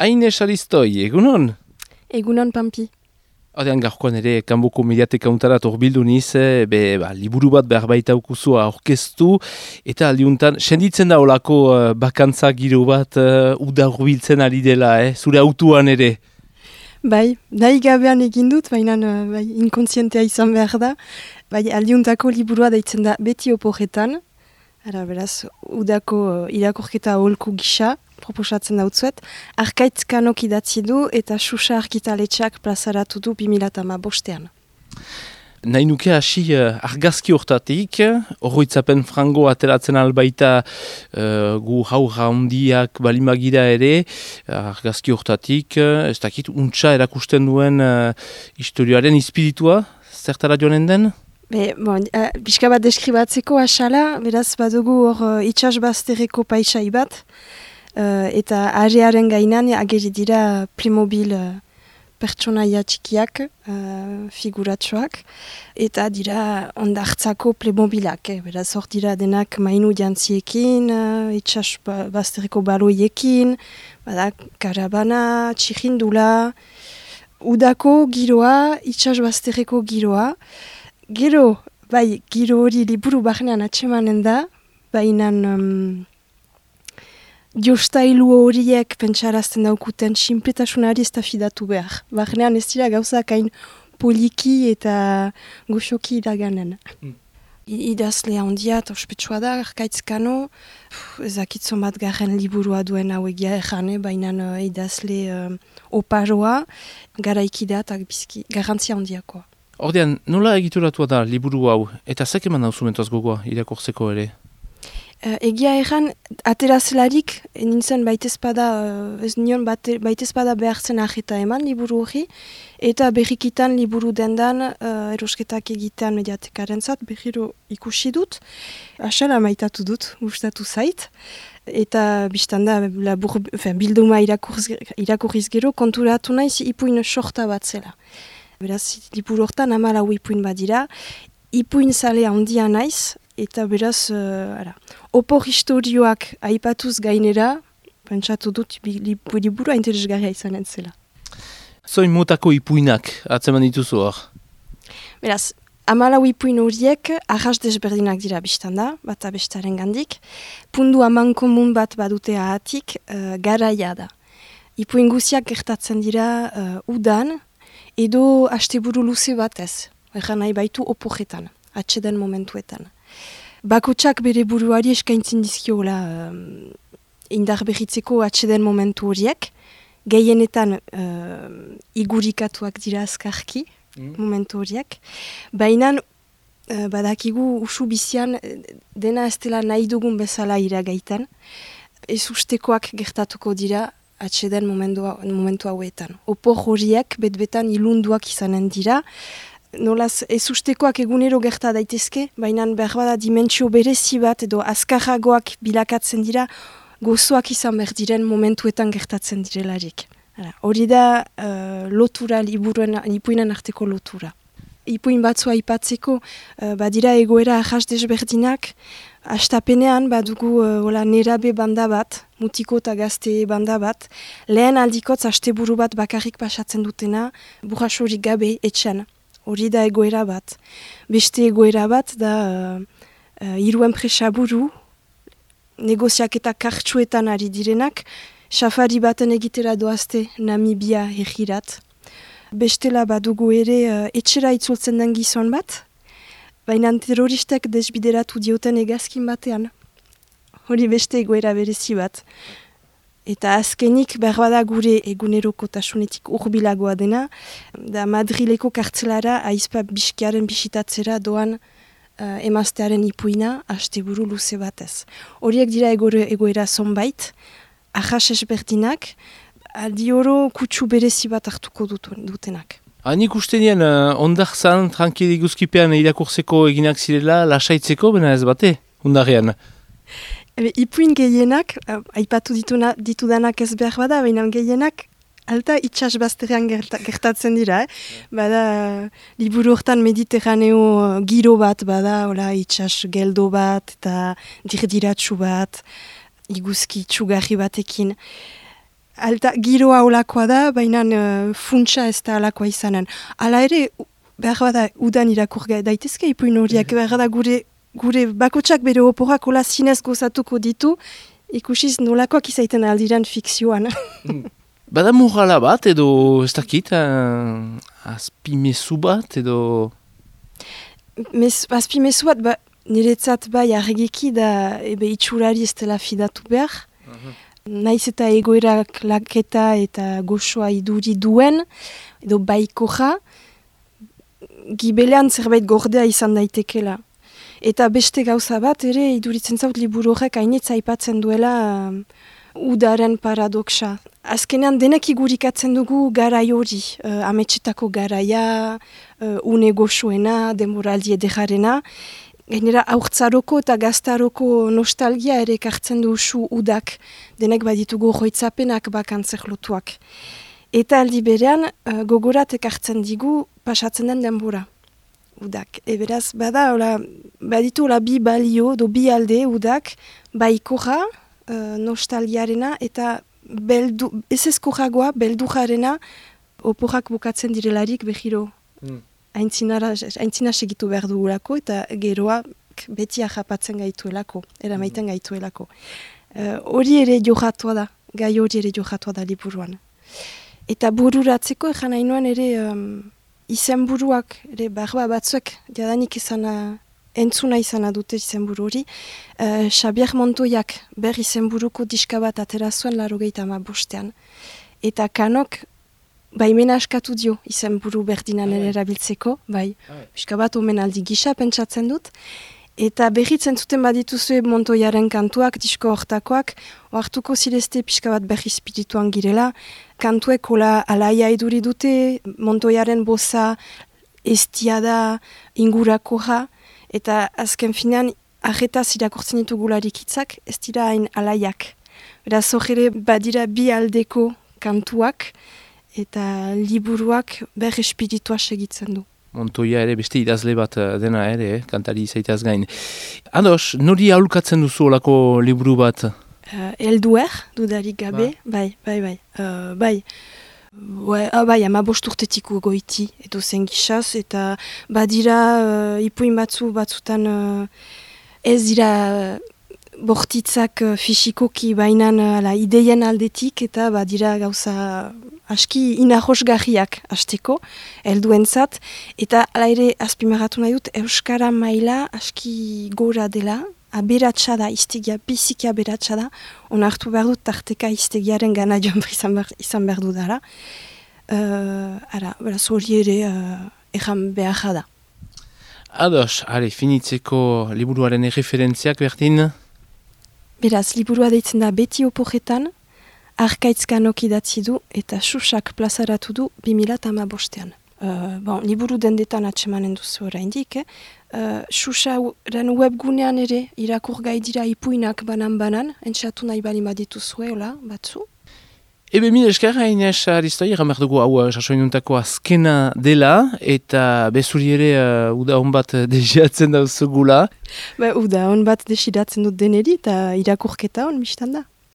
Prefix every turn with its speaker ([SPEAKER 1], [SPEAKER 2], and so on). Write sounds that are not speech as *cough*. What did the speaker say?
[SPEAKER 1] Aine Salistoi, egunon?
[SPEAKER 2] Egunon, Pampi.
[SPEAKER 1] Odean gaurkoan ere, kanboko mediateka untarat horbildu niz, eh, be, ba, liburu bat behar baita ukuzua orkestu, eta aldiuntan, senditzen da olako uh, bakantza giro bat uh, uda urbiltzen ari dela, eh? zure autuan ere.
[SPEAKER 2] Bai, nahi gabean egin dut, baina bai, inkontzientea izan behar da. Bai, aldiuntako liburua daitzen da beti oporretan, Ara, beraz, udako uh, irakorketa holku gisa, proposatzen dautzuet. Arkaitz kanok idatzi du eta susa arkitaletxak plazaratu du 2008 bostean.
[SPEAKER 1] Nahi nuke hasi uh, argazki hortatik, horroitzapen frango ateratzen albaita uh, gu hau raundiak balimagira ere, argazki hortatik, uh, ez dakit, untsa erakusten duen uh, historioaren espiritua, zertara joanen den?
[SPEAKER 2] Be, bon, uh, bat deskribatzeko asala, beraz badugu hor uh, itxas bazterreko paisai bat, uh, eta arearen gainan ageri dira Playmobil uh, pertsonaia txikiak, uh, figuratxoak, eta dira ondartzako Playmobilak, eh? beraz hor dira denak mainu jantziekin, uh, itxas ba, bazterreko baloiekin, bada karabana, txihindula, udako giroa, itxas bazterreko giroa, Gero, bai, giro hori liburu bahnean atsemanen da, baina um, jostailu horiek pentsarazten daukuten sinpletasunari ez da fidatu behar. Bahnean ez dira gauzak hain poliki eta goxoki iraganen. Mm. Idazle handia eta ospetsua da, arkaitzkano, ezakitzon bat garen liburua duen hau egia errane, baina uh, idazle uh, oparoa, garaikida eta garantzia handiakoa.
[SPEAKER 1] Ordean, nola egituratua da liburu hau, eta zek eman hau gogoa irakortzeko ere?
[SPEAKER 2] Uh, egia erran, aterazelarik, nintzen baitezpada, uh, ez nion baitezpada behartzen aheta eman liburu hori, eta berrikitan liburu dendan uh, erosketak egitean mediatekaren zat, berriro ikusi dut, asala maitatu dut, gustatu zait, eta biztanda labur, bilduma irakurriz gero, konturatu naiz ipuin sorta bat zela. Beraz, lipur hortan amalau ipuin badira, ipuin zale handia naiz, eta beraz, uh, ara, opor historioak aipatuz gainera, pentsatu dut liburu interesgarria izanen zela.
[SPEAKER 1] Zoin motako ipuinak, atzeman dituzu hor?
[SPEAKER 2] Beraz, amalau ipuin horiek, arras desberdinak dira biztanda, bat abestaren gandik, pundu aman komun bat badute ahatik, uh, garaia da. Ipuin guziak gertatzen dira uh, udan, edo asteburu luze batez, egan nahi baitu opojetan, atxeden momentuetan. Bakotsak bere buruari eskaintzen dizkiola um, indar behitzeko atxeden momentu horiek, gehienetan uh, igurikatuak dira azkarki mm. momentu horiek, baina uh, badakigu usu bizian dena ez dela nahi dugun bezala iragaitan, ez ustekoak gertatuko dira atxeden momentu hauetan. Opor horiek betbetan ilunduak izanen dira, nolaz ez ustekoak egunero gerta daitezke, baina behar bada dimentsio berezi bat edo azkarragoak bilakatzen dira, gozoak izan behar diren momentuetan gertatzen direlarik. Hori da uh, lotura, lipuinen arteko lotura. Ipuin batzua ipatzeko, uh, badira egoera ahas desberdinak, Astapenean badugu uh, nerabe banda bat, mutiko eta gazte banda bat, lehen aldikotz asteburu bat bakarrik pasatzen dutena, burrasorik gabe etxan. Hori da egoera bat. Beste egoera bat da uh, uh, iruen presaburu, negoziak eta kartsuetan ari direnak, safari baten egitera doazte Namibia egirat. Bestela badugu ere uh, etxera itzultzen den gizon bat, baina terroristek desbideratu dioten egazkin batean. Hori beste egoera berezi bat. Eta azkenik berbada gure eguneroko tasunetik urbilagoa dena, da Madrileko kartzelara aizpa biskiaren bisitatzera doan uh, emaztearen ipuina haste buru luze batez. Horiek dira egore, egoera zonbait, ahas esberdinak, aldi oro kutsu berezi bat hartuko dutenak.
[SPEAKER 1] Hanik uste nien, uh, ondar zan, tranquili guzkipean irakurzeko eginak zirela, lasaitzeko, bena ez bate, ondarrean.
[SPEAKER 2] Ebe, ipuin gehienak, uh, aipatu dituna, ditudanak ez behar bada, baina gehienak, alta itxas bazterrean gertatzen dira, eh? Bada, liburu hortan mediterraneo giro bat, bada, hola, itxas geldo bat, eta dirdiratxu bat, iguzki txugarri batekin. alta, giroa olakoa da, baina uh, funtsa ez da alakoa izanen. Hala ere, behar bada, udan irakur daitezke ipuin horiak, behar da gure, gure bakotsak bere oporak hola zinez gozatuko ditu, ikusiz nolakoak izaiten aldiran fikzioan.
[SPEAKER 1] Bada murala bat edo ez dakit, uh, azpimezu bat edo...
[SPEAKER 2] Mes, azpimezu bat, ba, niretzat bai argiki da ebe itxurari ez dela fidatu behar. Uh Naiz eta egoerak laketa eta goxoa iduri duen, edo baiko ja, gibelean zerbait gordea izan daitekela. Eta beste gauza bat ere iduritzen zaut liburu horrek hainitza aipatzen duela um, udaren paradoxa. Azkenean denek igurikatzen dugu garai hori, uh, ametsetako garaia, uh, une goxoena, demoraldi edejarena, Gainera, aurtzaroko eta gaztaroko nostalgia ere kartzen du usu udak, denek baditugu joitzapenak bakantzer lotuak. Eta aldi berean, uh, gogorat ekartzen digu pasatzen den denbora. Udak. Eberaz, bada, ola, baditu ola bi balio, do bi alde udak, baikoja, uh, nostalgiarena, eta beldu, ez ezkojagoa, beldu jarena, oporak bukatzen direlarik behiro. Mm aintzina segitu behar dugulako eta geroa beti ahapatzen gaituelako, eramaiten mm. gaituelako. Uh, hori ere johatua da, gai hori ere johatua da liburuan. Eta bururatzeko egan hainoan ere um, izen buruak, ere barba batzuek, jadanik izana, entzuna izana dute izen buru hori, uh, Xabier Montoiak ber izen buruko diska bat atera zuen laro ama bostean. Eta kanok baimena askatu dio izen buru berdinan bai. erabiltzeko, bai, pixka bat omen aldi gisa pentsatzen dut, eta berritzen zuten badituzue montoiaren kantuak, disko hortakoak, oartuko zirezte pixka bat berri spirituan girela, kantuek hola alaia iduri dute, montoiaren boza, estia da, ingurako ha, eta azken finean, ahetaz irakurtzen ditu gularik ez dira hain alaiak. Beraz, ere badira bi aldeko kantuak, eta liburuak ber espiritua segitzen du.
[SPEAKER 1] Montoia ere beste idazle bat eh, dena ere, eh? kantari zaitaz gain. Ados, nori aulkatzen duzu olako liburu bat?
[SPEAKER 2] Uh, elduer, dudarik gabe, ba. bai, bai, bai, uh, bai. Bai, ah, bai, ama bosturtetiko goiti, edo zen gixaz, eta badira uh, ipuin batzu batzutan ez dira bortitzak uh, fisikoki bainan uh, ideien aldetik, eta badira gauza aski inahosgarriak hasteko, helduen zat, eta ala ere azpimarratu nahi dut, Euskara maila aski gora dela, aberatsa da, iztegia, biziki aberatsa da, onartu behar dut, tarteka iztegiaren gana *laughs* joan izan behar, izan behar du dara. Uh, ara, beraz hori ere, uh, behar da.
[SPEAKER 1] Ados, are, finitzeko liburuaren erreferentziak berdin?
[SPEAKER 2] Beraz, liburua deitzen da beti opojetan, arkaitzkanok idatzi du eta susak plazaratu du 2000 bostean. Uh, bon, liburu dendetan atsemanen duzu oraindik, eh? Uh, Susaren webgunean ere irakur gai dira ipuinak banan-banan, entxatu nahi bali maditu zuela, batzu.
[SPEAKER 1] Ebe mi esker hain ez aristoi, eramer dugu hau uh, sasoinuntako azkena dela, eta bezuri ere uh, uda hon bat desiatzen da zugula.
[SPEAKER 2] Ba, uda hon bat desiatzen dut deneri, eta irakurketa hon mistan da.